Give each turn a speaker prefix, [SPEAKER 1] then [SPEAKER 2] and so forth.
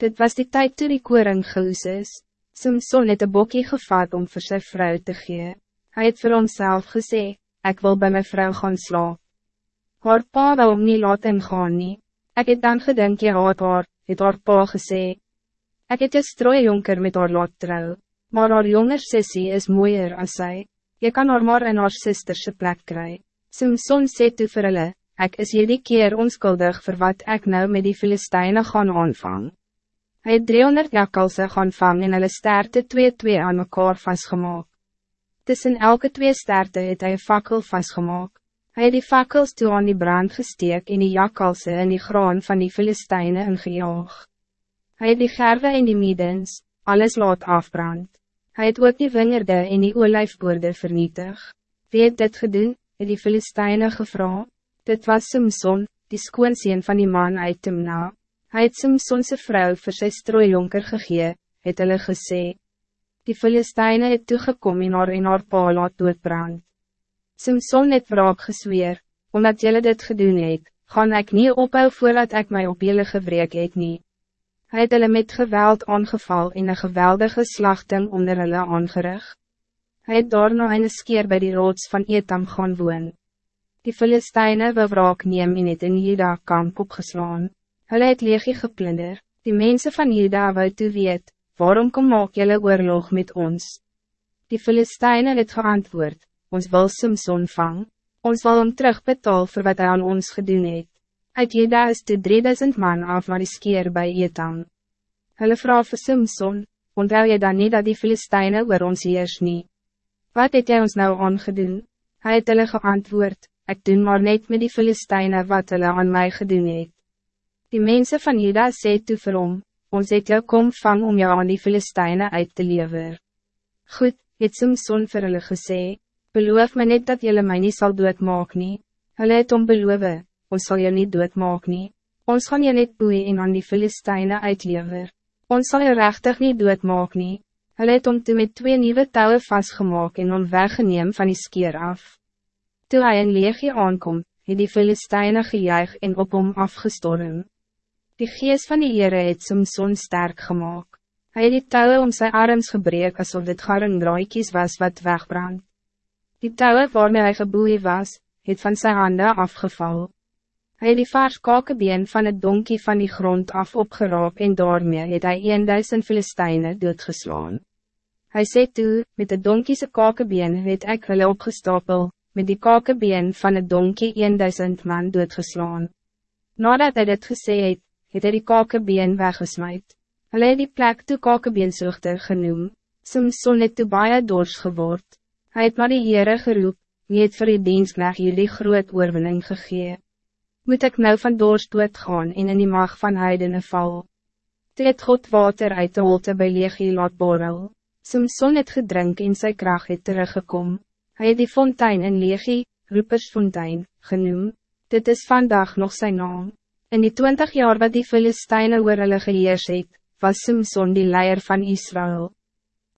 [SPEAKER 1] Dit was die tijd toe die koring geloos is. Simson het een bokkie gevat om voor zijn vrouw te gee. Hij het vir homself gesê, ik wil bij mijn vrouw gaan slaap. Haar pa wil hom nie laat hem gaan nie. Ek het dan gedink jy haat haar, het haar pa gesê. Ek het een strooijonker met haar laat trouw, maar haar jonger sissie is mooier als zij. Je kan haar maar in haar sisterse plek kry. Simson sê toe vir hulle, ek is hierdie keer onskuldig voor wat ik nou met die Filistijnen gaan aanvang. Hij het 300 jakkalse gaan vang en hulle sterte twee-twee aan mekaar vastgemaak. Tussen elke twee sterte het hy een fakkel vastgemaak. Hij het die fakkels toe aan die brand gesteek en die jakkalse in die graan van die Filistijnen ingejaag. Hij het die gerwe en die middens, alles laat afbrand. Hij het ook die wingerde en die olijfboorde vernietig. Wie het dit gedoen, het die Filistijnen gevra? Dit was Simson, die skoonseen van die man uit Timna. Hij het Simsonse vrouw voor sy strooijonker gegee, het hulle gesê. Die Filisteine het toegekom en haar en haar pa laat doodbrand. Simson het wraak gesweer, omdat jullie dit gedoen het, gaan ik niet ophou voordat ik mij op jullie gewreek het nie. Hy het hulle met geweld aangeval en een geweldige slachting onder hulle aangerig. Hy het daarna een skeer bij die roods van Etam gaan woon. Die Filisteine wil wraak neem en het in Juda kamp opgeslaan. Hulle het legie geplunder, die mensen van Juda wou toe weet, waarom kom maak jylle oorlog met ons? Die Filisteine het geantwoord, ons wil Simson vang, ons wil hem terugbetaal voor wat hij aan ons gedoen het. Uit Juda is de 3000 man af naar die skeer by Etam. Hulle vraag vir Simson, onthou jy dan niet dat die Filisteine oor ons heers nie? Wat het jy ons nou aangedoen? Hij het hulle geantwoord, ik doen maar net met die Filisteine wat hulle aan mij gedoen het. Die mensen van Juda sê toe vir hom, ons het jou kom vang om jou aan die Filisteine uit te lever. Goed, het Simson vir hulle gesê, beloof my net dat jullie mij niet zal doodmaak nie. Hulle het om beloof, ons zal jou niet doodmaak nie. Ons gaan jou net boeien en aan die Filisteine uitlever. Ons zal jou rechtig niet doodmaak nie. Hulle het om toe met twee nieuwe touwen vastgemaak en om weggeneem van die skeer af. Toe hy in leegje aankom, het die Filisteine gejuig en op hom afgestorm. Die geest van die Heere het Samson sterk gemaakt. Hij het die touwen om zijn arms gebreek alsof dit garen draaikies was wat wegbrand. Die touwen waarmee hij geboeid was, het van zijn handen afgeval. Hij het die vaars kakebeen van het donkie van die grond af opgeraap en daarmee het hy 1000 Filistijnen doodgeslaan. Hij sê toe, met de donkiese kakebeen het ek hulle opgestapel, met die kakebeen van het donkie 1000 man doodgeslaan. Nadat hij dit gesê het, het hy die kakebeen weggesmijt. Hulle het die plek toe kakebeensoogter genoem, Simson het toe baie dors geword. Hy het maar die Heere geroep, wie het vir die diensknag jullie groot oorwinning gegee. Moet ik nou van dors gaan en in die mag van heidene val? Toe het God water uit de holte by Legie laat borrel. Simson het gedrink en sy kracht het teruggekom. Hij het die fontein in Legie, Roepersfontein, genoem. Dit is vandaag nog zijn naam. In die twintig jaar wat die Filisteine oor hulle geheers het, was Simson die leier van Israël.